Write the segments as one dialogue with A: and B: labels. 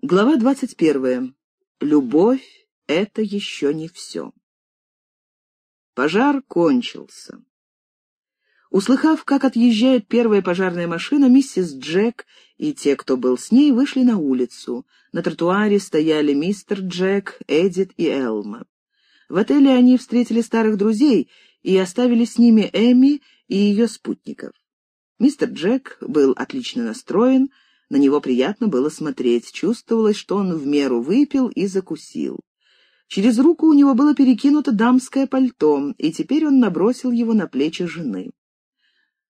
A: Глава двадцать первая. Любовь — это еще не все. Пожар кончился. Услыхав, как отъезжает первая пожарная машина, миссис Джек и те, кто был с ней, вышли на улицу. На тротуаре стояли мистер Джек, Эдит и Элма. В отеле они встретили старых друзей и оставили с ними Эми и ее спутников. Мистер Джек был отлично настроен, на него приятно было смотреть, чувствовалось, что он в меру выпил и закусил. Через руку у него было перекинуто дамское пальто, и теперь он набросил его на плечи жены.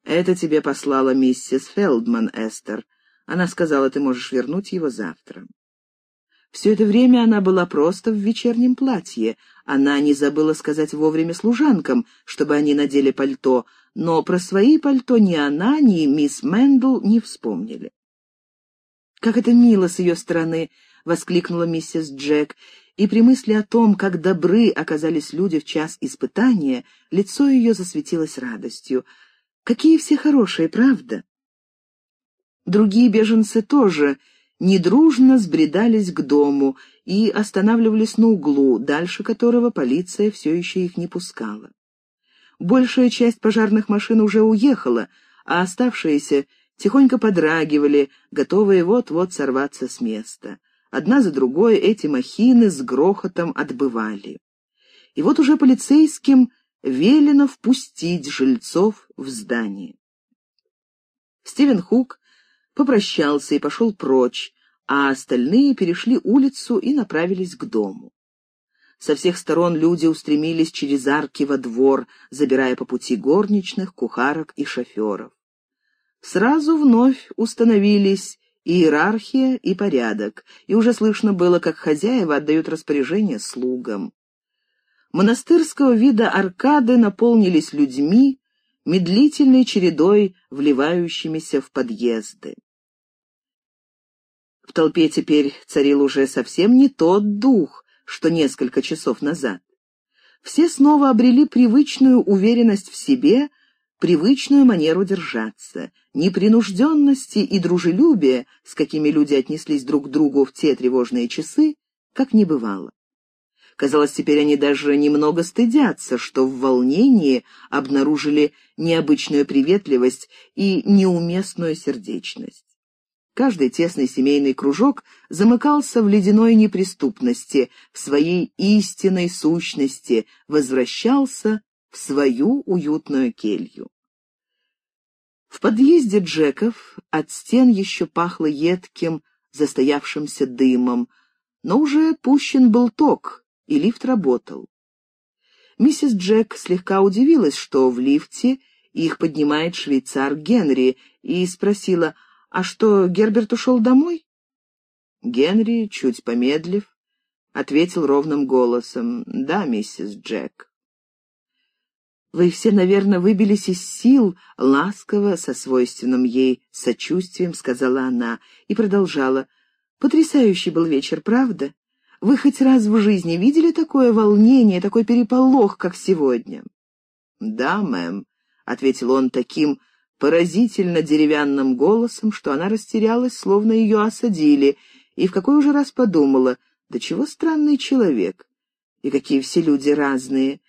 A: «Это тебе послала миссис Фелдман, Эстер. Она сказала, ты можешь вернуть его завтра». Все это время она была просто в вечернем платье. Она не забыла сказать вовремя служанкам, чтобы они надели пальто, но про свои пальто ни она, ни мисс Мэндл не вспомнили. «Как это мило с ее стороны!» — воскликнула миссис Джек, и при мысли о том, как добры оказались люди в час испытания, лицо ее засветилось радостью. «Какие все хорошие, правда?» Другие беженцы тоже недружно сбредались к дому и останавливались на углу, дальше которого полиция все еще их не пускала. Большая часть пожарных машин уже уехала, а оставшиеся тихонько подрагивали, готовые вот-вот сорваться с места. Одна за другой эти махины с грохотом отбывали. И вот уже полицейским велено впустить жильцов в здание. Стивен Хук попрощался и пошел прочь, а остальные перешли улицу и направились к дому. Со всех сторон люди устремились через арки во двор, забирая по пути горничных, кухарок и шоферов сразу вновь установились иерархия и порядок, и уже слышно было, как хозяева отдают распоряжение слугам. Монастырского вида аркады наполнились людьми, медлительной чередой, вливающимися в подъезды. В толпе теперь царил уже совсем не тот дух, что несколько часов назад. Все снова обрели привычную уверенность в себе — привычную манеру держаться, непринужденности и дружелюбия, с какими люди отнеслись друг к другу в те тревожные часы, как не бывало. Казалось, теперь они даже немного стыдятся, что в волнении обнаружили необычную приветливость и неуместную сердечность. Каждый тесный семейный кружок замыкался в ледяной неприступности, в своей истинной сущности, возвращался в свою уютную келью. В подъезде Джеков от стен еще пахло едким, застоявшимся дымом, но уже пущен был ток, и лифт работал. Миссис Джек слегка удивилась, что в лифте их поднимает швейцар Генри, и спросила, а что, Герберт ушел домой? Генри, чуть помедлив, ответил ровным голосом, «Да, миссис Джек». Вы все, наверное, выбились из сил, ласково, со свойственным ей сочувствием, сказала она и продолжала. Потрясающий был вечер, правда? Вы хоть раз в жизни видели такое волнение, такой переполох, как сегодня? Да, мэм, ответил он таким поразительно деревянным голосом, что она растерялась, словно ее осадили, и в какой уже раз подумала, да чего странный человек, и какие все люди разные.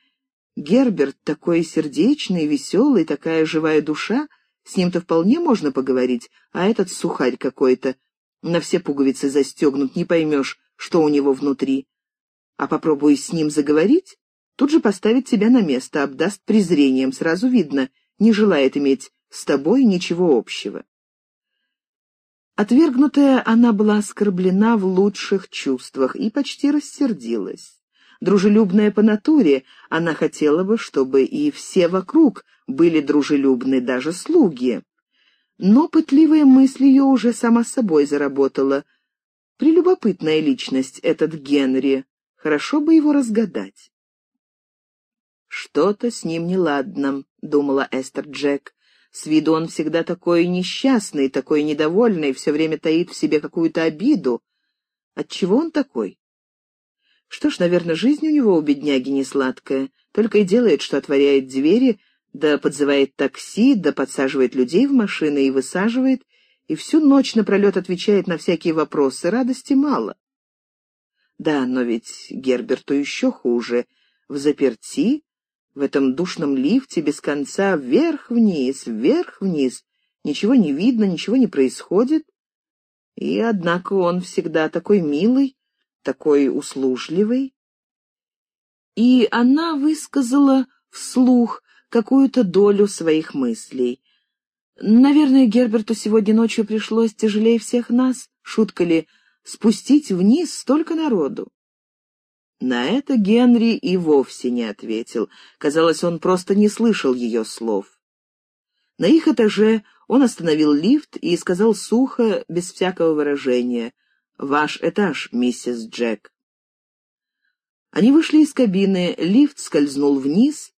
A: Герберт такой сердечный, веселый, такая живая душа, с ним-то вполне можно поговорить, а этот сухарь какой-то, на все пуговицы застегнут, не поймешь, что у него внутри. А попробуй с ним заговорить, тут же поставит тебя на место, обдаст презрением, сразу видно, не желает иметь с тобой ничего общего. Отвергнутая, она была оскорблена в лучших чувствах и почти рассердилась. Дружелюбная по натуре, она хотела бы, чтобы и все вокруг были дружелюбны, даже слуги. Но пытливая мысль ее уже сама собой заработала. Прелюбопытная личность этот Генри, хорошо бы его разгадать. «Что-то с ним неладно», — думала Эстер Джек. «С виду он всегда такой несчастный, такой недовольный, все время таит в себе какую-то обиду. Отчего он такой? Что ж, наверное, жизнь у него у бедняги не сладкая. Только и делает, что отворяет двери, да подзывает такси, да подсаживает людей в машины и высаживает, и всю ночь напролет отвечает на всякие вопросы, радости мало. Да, но ведь Герберту еще хуже. В заперти, в этом душном лифте без конца вверх-вниз, вверх-вниз. Ничего не видно, ничего не происходит. И, однако, он всегда такой милый, такой услужливый. И она высказала вслух какую-то долю своих мыслей. Наверное, Герберту сегодня ночью пришлось тяжелее всех нас, шутка ли, спустить вниз столько народу. На это Генри и вовсе не ответил. Казалось, он просто не слышал ее слов. На их этаже он остановил лифт и сказал сухо, без всякого выражения, «Ваш этаж, миссис Джек». Они вышли из кабины, лифт скользнул вниз,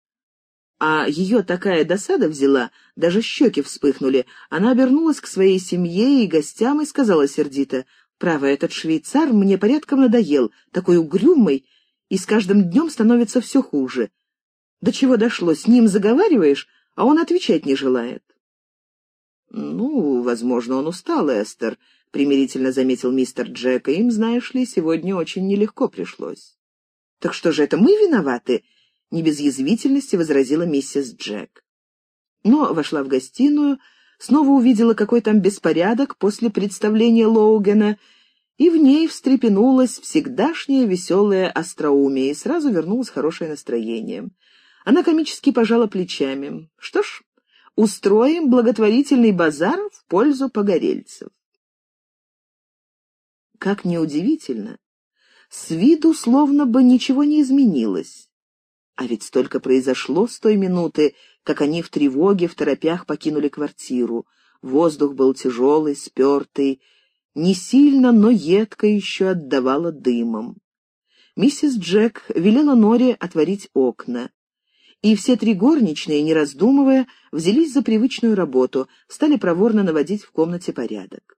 A: а ее такая досада взяла, даже щеки вспыхнули. Она обернулась к своей семье и гостям и сказала сердито, «Право, этот швейцар мне порядком надоел, такой угрюмый, и с каждым днем становится все хуже. До чего дошло, с ним заговариваешь, а он отвечать не желает». «Ну, возможно, он устал, Эстер», — примирительно заметил мистер Джек, «им, знаешь ли, сегодня очень нелегко пришлось». «Так что же это мы виноваты?» — не без язвительности возразила миссис Джек. Но вошла в гостиную, снова увидела, какой там беспорядок после представления Лоугена, и в ней встрепенулось всегдашнее веселое остроумие, и сразу вернулось хорошее настроение. Она комически пожала плечами. «Что ж, устроим благотворительный базар в пользу погорельцев». Как неудивительно, с виду словно бы ничего не изменилось. А ведь столько произошло с той минуты, как они в тревоге, в торопях покинули квартиру. Воздух был тяжелый, спертый, не сильно, но едко еще отдавало дымом. Миссис Джек велела Норе отворить окна. И все три горничные, не раздумывая, взялись за привычную работу, стали проворно наводить в комнате порядок.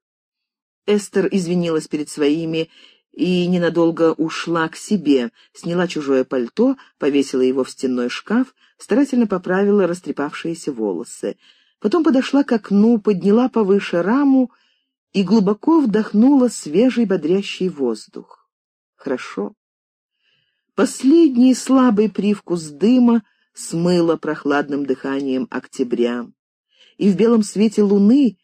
A: Эстер извинилась перед своими и ненадолго ушла к себе, сняла чужое пальто, повесила его в стенной шкаф, старательно поправила растрепавшиеся волосы. Потом подошла к окну, подняла повыше раму и глубоко вдохнула свежий бодрящий воздух. Хорошо. Последний слабый привкус дыма смыло прохладным дыханием октября. И в белом свете луны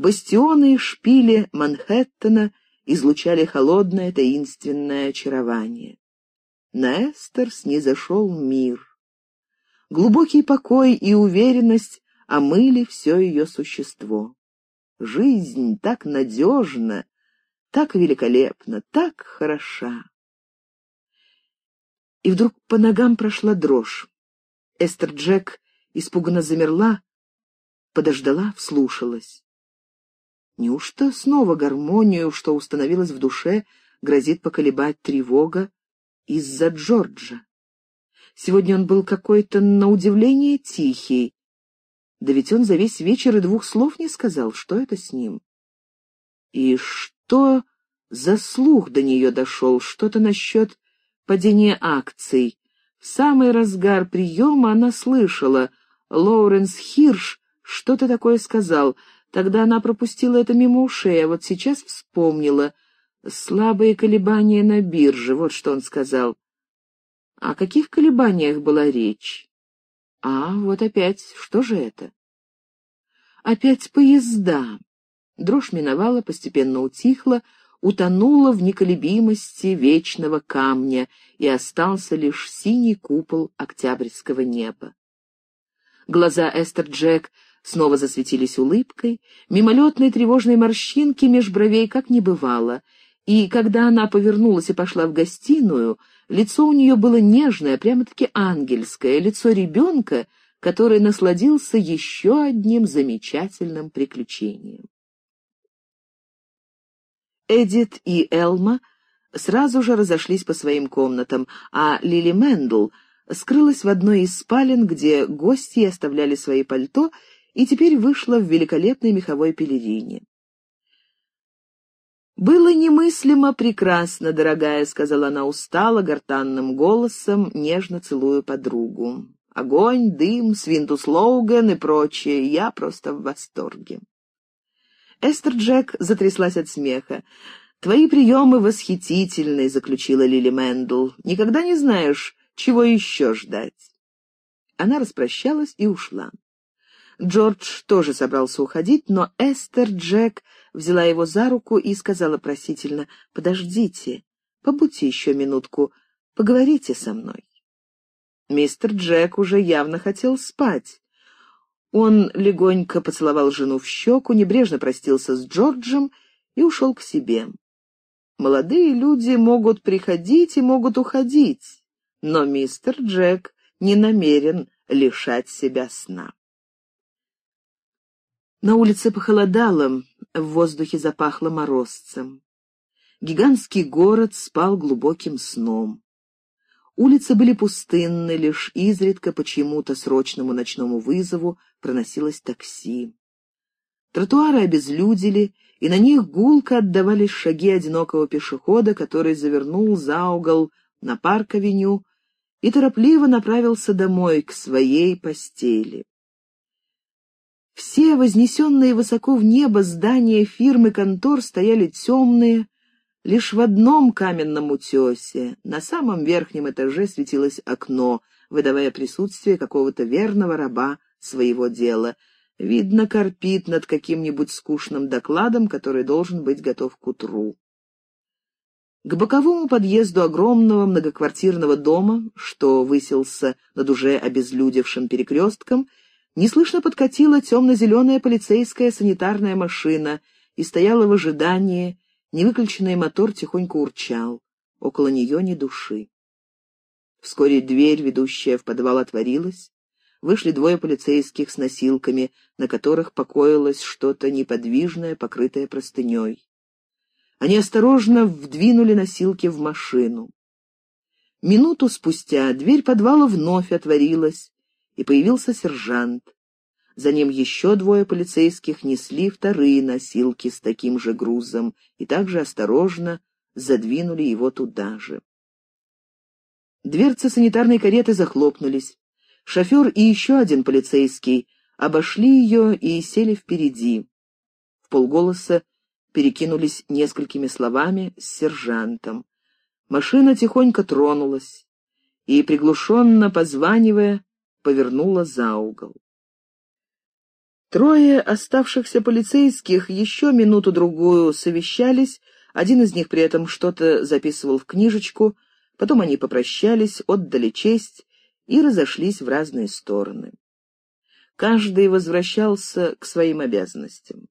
A: бастионы и шпили Манхэттена излучали холодное таинственное очарование. На Эстер снизошел мир. Глубокий покой и уверенность омыли все ее существо. Жизнь так надежна, так великолепна, так хороша. И вдруг по ногам прошла дрожь. Эстер Джек испуганно замерла, подождала, вслушалась. Неужто снова гармонию, что установилась в душе, грозит поколебать тревога из-за Джорджа? Сегодня он был какой-то, на удивление, тихий. Да ведь он за весь вечер и двух слов не сказал, что это с ним. И что за слух до нее дошел, что-то насчет падения акций. В самый разгар приема она слышала. Лоуренс Хирш что-то такое сказал — Тогда она пропустила это мимо ушей, а вот сейчас вспомнила. Слабые колебания на бирже, вот что он сказал. О каких колебаниях была речь? А, вот опять, что же это? Опять поезда. Дрожь миновала, постепенно утихла, утонула в неколебимости вечного камня, и остался лишь синий купол октябрьского неба. Глаза Эстер Джек снова засветились улыбкой, мимолетные тревожные морщинки меж бровей как не бывало, и когда она повернулась и пошла в гостиную, лицо у нее было нежное, прямо-таки ангельское, лицо ребенка, который насладился еще одним замечательным приключением. Эдит и Элма сразу же разошлись по своим комнатам, а Лили Мэндл скрылась в одной из спален, где гости оставляли свои пальто и теперь вышла в великолепной меховой пелерине. «Было немыслимо прекрасно, дорогая», — сказала она устало, гортанным голосом, нежно целуя подругу. «Огонь, дым, свинтус Лоуген и прочее, я просто в восторге». Эстер Джек затряслась от смеха. «Твои приемы восхитительны», — заключила Лили Мэндл. «Никогда не знаешь, чего еще ждать». Она распрощалась и ушла. Джордж тоже собрался уходить, но Эстер Джек взяла его за руку и сказала просительно, «Подождите, побудьте еще минутку, поговорите со мной». Мистер Джек уже явно хотел спать. Он легонько поцеловал жену в щеку, небрежно простился с Джорджем и ушел к себе. Молодые люди могут приходить и могут уходить, но мистер Джек не намерен лишать себя сна. На улице похолодало, в воздухе запахло морозцем. Гигантский город спал глубоким сном. Улицы были пустынны, лишь изредка по чьему-то срочному ночному вызову проносилось такси. Тротуары обезлюдили, и на них гулко отдавались шаги одинокого пешехода, который завернул за угол на парк-авеню и торопливо направился домой, к своей постели. Все вознесенные высоко в небо здания фирмы контор стояли темные, лишь в одном каменном утесе, на самом верхнем этаже светилось окно, выдавая присутствие какого-то верного раба своего дела — Видно, корпит над каким-нибудь скучным докладом, который должен быть готов к утру. К боковому подъезду огромного многоквартирного дома, что высился над уже обезлюдевшим перекрестком, неслышно подкатила темно-зеленая полицейская санитарная машина и стояла в ожидании, невыключенный мотор тихонько урчал, около нее ни души. Вскоре дверь, ведущая в подвал, отворилась, вышли двое полицейских с носилками, на которых покоилось что-то неподвижное, покрытое простыней. Они осторожно вдвинули носилки в машину. Минуту спустя дверь подвала вновь отворилась, и появился сержант. За ним еще двое полицейских несли вторые носилки с таким же грузом и также осторожно задвинули его туда же. Дверцы санитарной кареты захлопнулись. Шофер и еще один полицейский обошли ее и сели впереди. В полголоса перекинулись несколькими словами с сержантом. Машина тихонько тронулась и, приглушенно позванивая, повернула за угол. Трое оставшихся полицейских еще минуту-другую совещались, один из них при этом что-то записывал в книжечку, потом они попрощались, отдали честь и разошлись в разные стороны. Каждый возвращался к своим обязанностям.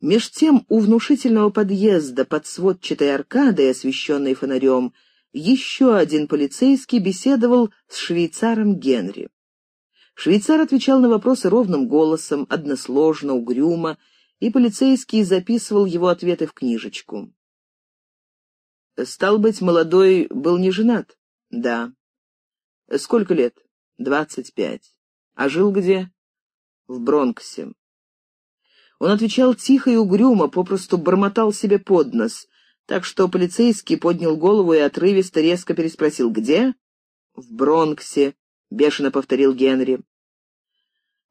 A: Меж тем у внушительного подъезда под сводчатой аркадой, освещенной фонарем, еще один полицейский беседовал с швейцаром Генри. Швейцар отвечал на вопросы ровным голосом, односложно, угрюмо, и полицейский записывал его ответы в книжечку. «Стал быть, молодой был не женат?» «Да». Сколько лет? Двадцать пять. А жил где? В Бронксе. Он отвечал тихо и угрюмо, попросту бормотал себе под нос, так что полицейский поднял голову и отрывисто резко переспросил «Где?» «В Бронксе», — бешено повторил Генри.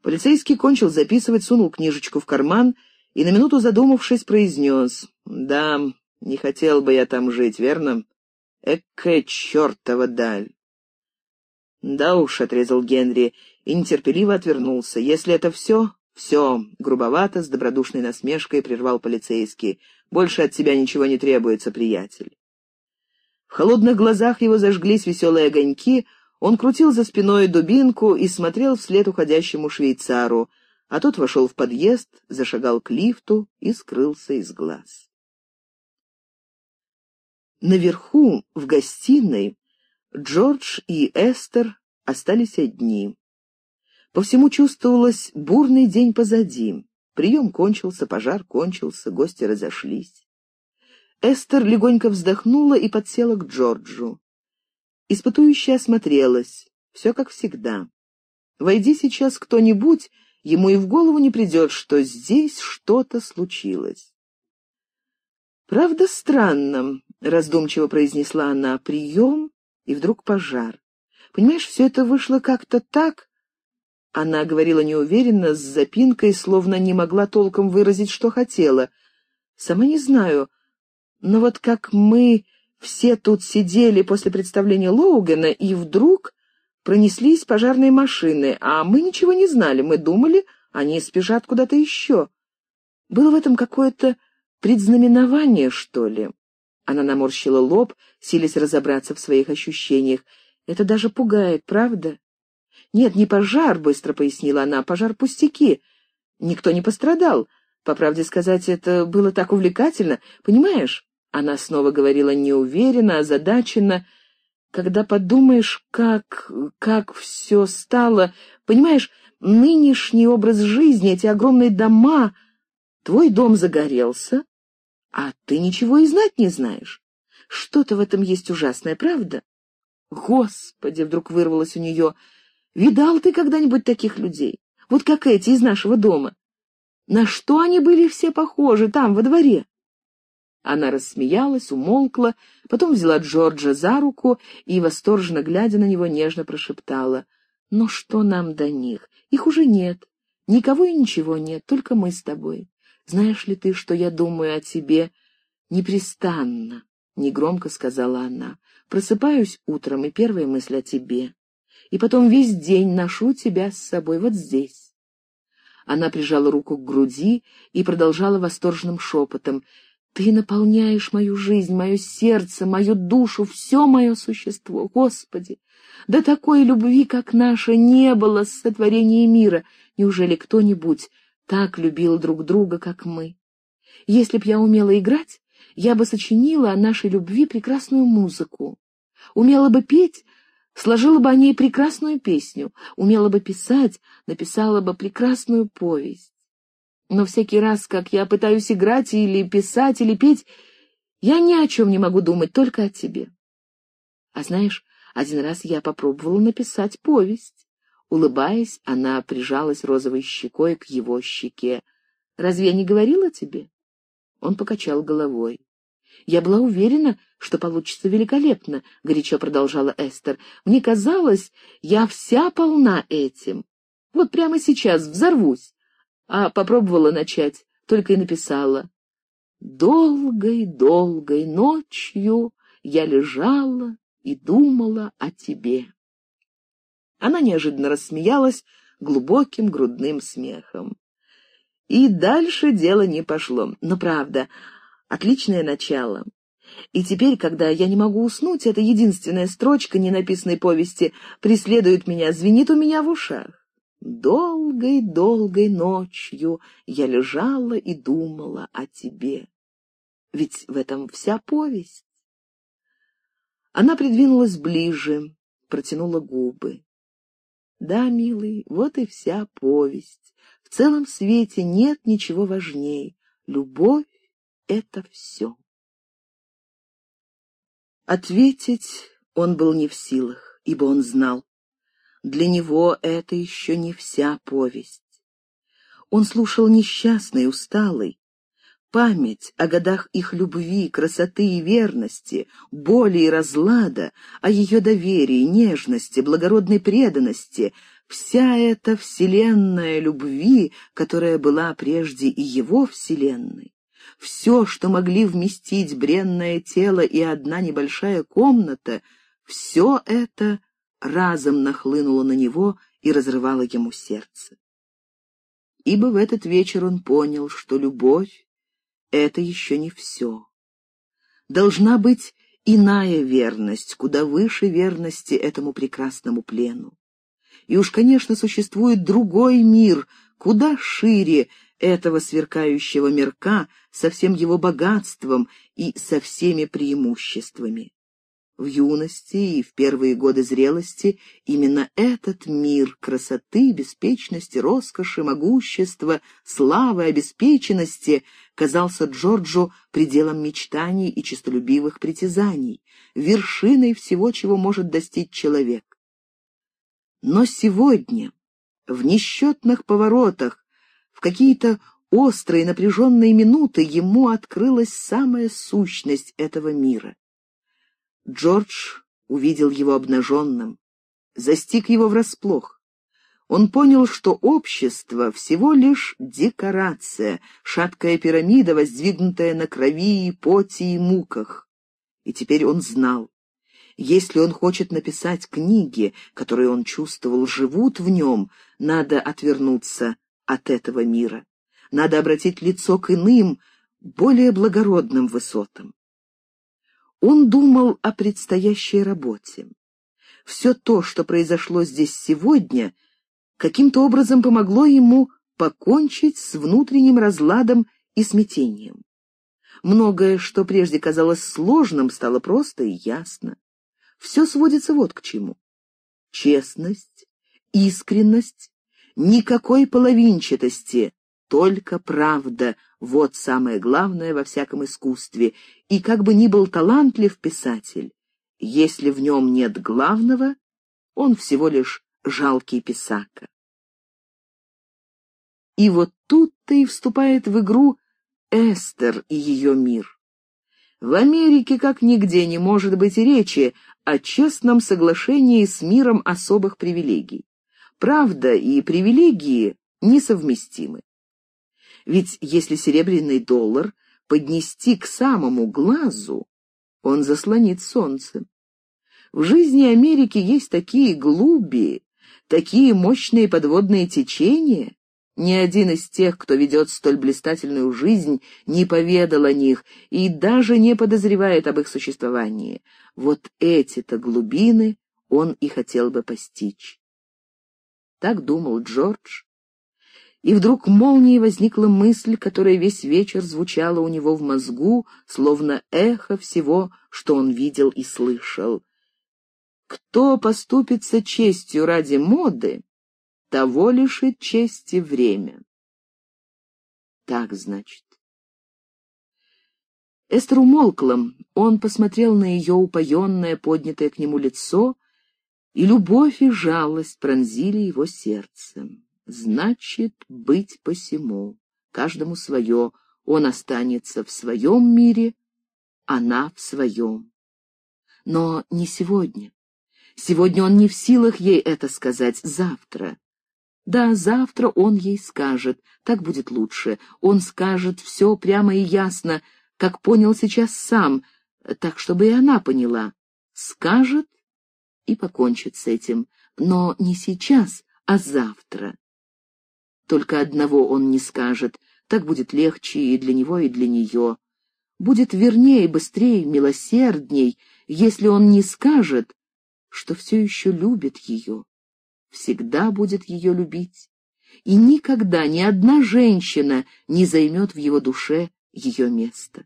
A: Полицейский кончил записывать, сунул книжечку в карман и, на минуту задумавшись, произнес «Да, не хотел бы я там жить, верно? Экая чертова даль!» «Да уж», — отрезал Генри и нетерпеливо отвернулся. «Если это все, все», — грубовато, с добродушной насмешкой прервал полицейский. «Больше от тебя ничего не требуется, приятель». В холодных глазах его зажглись веселые огоньки, он крутил за спиной дубинку и смотрел вслед уходящему швейцару, а тот вошел в подъезд, зашагал к лифту и скрылся из глаз. Наверху, в гостиной, Джордж и Эстер остались одни. По всему чувствовалось бурный день позади. Прием кончился, пожар кончился, гости разошлись. Эстер легонько вздохнула и подсела к Джорджу. Испытующая осмотрелась. Все как всегда. Войди сейчас кто-нибудь, ему и в голову не придет, что здесь что-то случилось. «Правда странно», — раздумчиво произнесла она, — «прием и вдруг пожар. Понимаешь, все это вышло как-то так, Она говорила неуверенно, с запинкой, словно не могла толком выразить, что хотела. «Сама не знаю, но вот как мы все тут сидели после представления Лоугана, и вдруг пронеслись пожарные машины, а мы ничего не знали, мы думали, они спешат куда-то еще. Было в этом какое-то предзнаменование, что ли?» Она наморщила лоб, силясь разобраться в своих ощущениях. «Это даже пугает, правда?» «Нет, не пожар», — быстро пояснила она, — «пожар пустяки. Никто не пострадал. По правде сказать, это было так увлекательно. Понимаешь?» Она снова говорила неуверенно, озадаченно. «Когда подумаешь, как... как все стало... Понимаешь, нынешний образ жизни, эти огромные дома... Твой дом загорелся, а ты ничего и знать не знаешь. Что-то в этом есть ужасное, правда?» «Господи!» — вдруг вырвалось у нее — Видал ты когда-нибудь таких людей? Вот как эти из нашего дома. На что они были все похожи там, во дворе?» Она рассмеялась, умолкла, потом взяла Джорджа за руку и, восторженно глядя на него, нежно прошептала. «Ну что нам до них? Их уже нет. Никого и ничего нет, только мы с тобой. Знаешь ли ты, что я думаю о тебе непрестанно?» — негромко сказала она. «Просыпаюсь утром, и первая мысль о тебе и потом весь день ношу тебя с собой вот здесь. Она прижала руку к груди и продолжала восторженным шепотом. «Ты наполняешь мою жизнь, мое сердце, мою душу, все мое существо, Господи! Да такой любви, как наша, не было с сотворения мира. Неужели кто-нибудь так любил друг друга, как мы? Если б я умела играть, я бы сочинила о нашей любви прекрасную музыку. Умела бы петь, Сложила бы о ней прекрасную песню, умела бы писать, написала бы прекрасную повесть. Но всякий раз, как я пытаюсь играть или писать, или петь, я ни о чем не могу думать, только о тебе. А знаешь, один раз я попробовала написать повесть. Улыбаясь, она прижалась розовой щекой к его щеке. «Разве я не говорила тебе?» Он покачал головой. «Я была уверена, что получится великолепно», — горячо продолжала Эстер. «Мне казалось, я вся полна этим. Вот прямо сейчас взорвусь». А попробовала начать, только и написала. «Долгой-долгой ночью я лежала и думала о тебе». Она неожиданно рассмеялась глубоким грудным смехом. И дальше дело не пошло. Но правда, отличное начало. И теперь, когда я не могу уснуть, эта единственная строчка ненаписанной повести преследует меня, звенит у меня в ушах. Долгой-долгой ночью я лежала и думала о тебе. Ведь в этом вся повесть. Она придвинулась ближе, протянула губы. Да, милый, вот и вся повесть. В целом свете нет ничего важней. Любовь — это все. Ответить он был не в силах, ибо он знал. Для него это еще не вся повесть. Он слушал несчастный, усталый. Память о годах их любви, красоты и верности, боли и разлада, о ее доверии, нежности, благородной преданности — вся эта вселенная любви, которая была прежде и его вселенной, все, что могли вместить бренное тело и одна небольшая комната, все это разом нахлынуло на него и разрывало ему сердце. Ибо в этот вечер он понял, что любовь — это еще не все. Должна быть иная верность, куда выше верности этому прекрасному плену. И уж, конечно, существует другой мир, куда шире этого сверкающего мирка со всем его богатством и со всеми преимуществами. В юности и в первые годы зрелости именно этот мир красоты, беспечности, роскоши, могущества, славы, обеспеченности казался Джорджу пределом мечтаний и честолюбивых притязаний, вершиной всего, чего может достичь человек. Но сегодня, в несчетных поворотах, какие-то острые напряженные минуты ему открылась самая сущность этого мира. Джордж увидел его обнаженным, застиг его врасплох. Он понял, что общество всего лишь декорация, шаткая пирамида, воздвигнутая на крови и поте и муках. И теперь он знал, если он хочет написать книги, которые он чувствовал живут в нем, надо отвернуться от этого мира. Надо обратить лицо к иным, более благородным высотам. Он думал о предстоящей работе. Все то, что произошло здесь сегодня, каким-то образом помогло ему покончить с внутренним разладом и смятением. Многое, что прежде казалось сложным, стало просто и ясно. Все сводится вот к чему. Честность, искренность, никакой половинчатости, только правда — вот самое главное во всяком искусстве, и как бы ни был талантлив писатель, если в нем нет главного, он всего лишь жалкий писака. И вот тут-то и вступает в игру Эстер и ее мир. В Америке как нигде не может быть речи о честном соглашении с миром особых привилегий. Правда и привилегии несовместимы. Ведь если серебряный доллар поднести к самому глазу, он заслонит солнце. В жизни Америки есть такие глуби, такие мощные подводные течения. Ни один из тех, кто ведет столь блистательную жизнь, не поведал о них и даже не подозревает об их существовании. Вот эти-то глубины он и хотел бы постичь. Так думал Джордж, и вдруг молнией возникла мысль, которая весь вечер звучала у него в мозгу, словно эхо всего, что он видел и слышал. Кто поступится честью ради моды, того лишит чести время. Так, значит. Эстер умолкла, он посмотрел на ее упоенное, поднятое к нему лицо, и любовь и жалость пронзили его сердцем значит быть посему. Каждому свое, он останется в своем мире, она в своем. Но не сегодня. Сегодня он не в силах ей это сказать, завтра. Да, завтра он ей скажет, так будет лучше. Он скажет все прямо и ясно, как понял сейчас сам, так, чтобы и она поняла. Скажет и покончит с этим, но не сейчас, а завтра. Только одного он не скажет, так будет легче и для него, и для нее. Будет вернее, быстрее, милосердней, если он не скажет, что все еще любит ее, всегда будет ее любить, и никогда ни одна женщина не займет в его душе ее место.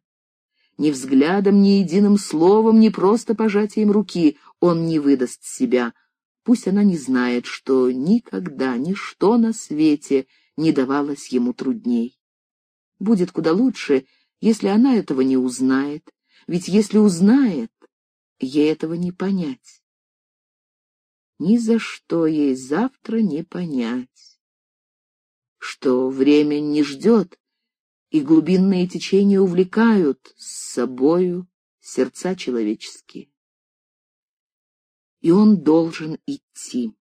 A: Ни взглядом, ни единым словом, ни просто пожатием руки он не выдаст себя, Пусть она не знает, что никогда ничто на свете не давалось ему трудней. Будет куда лучше, если она этого не узнает, ведь если узнает, ей этого не понять. Ни за что ей завтра не понять, что время не ждет, и глубинные течения увлекают с собою сердца человеческие и он должен идти.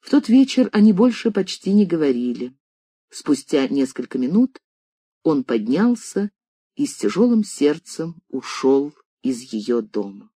A: В тот вечер они больше почти не говорили. Спустя несколько минут он поднялся и с тяжелым сердцем ушел из ее дома.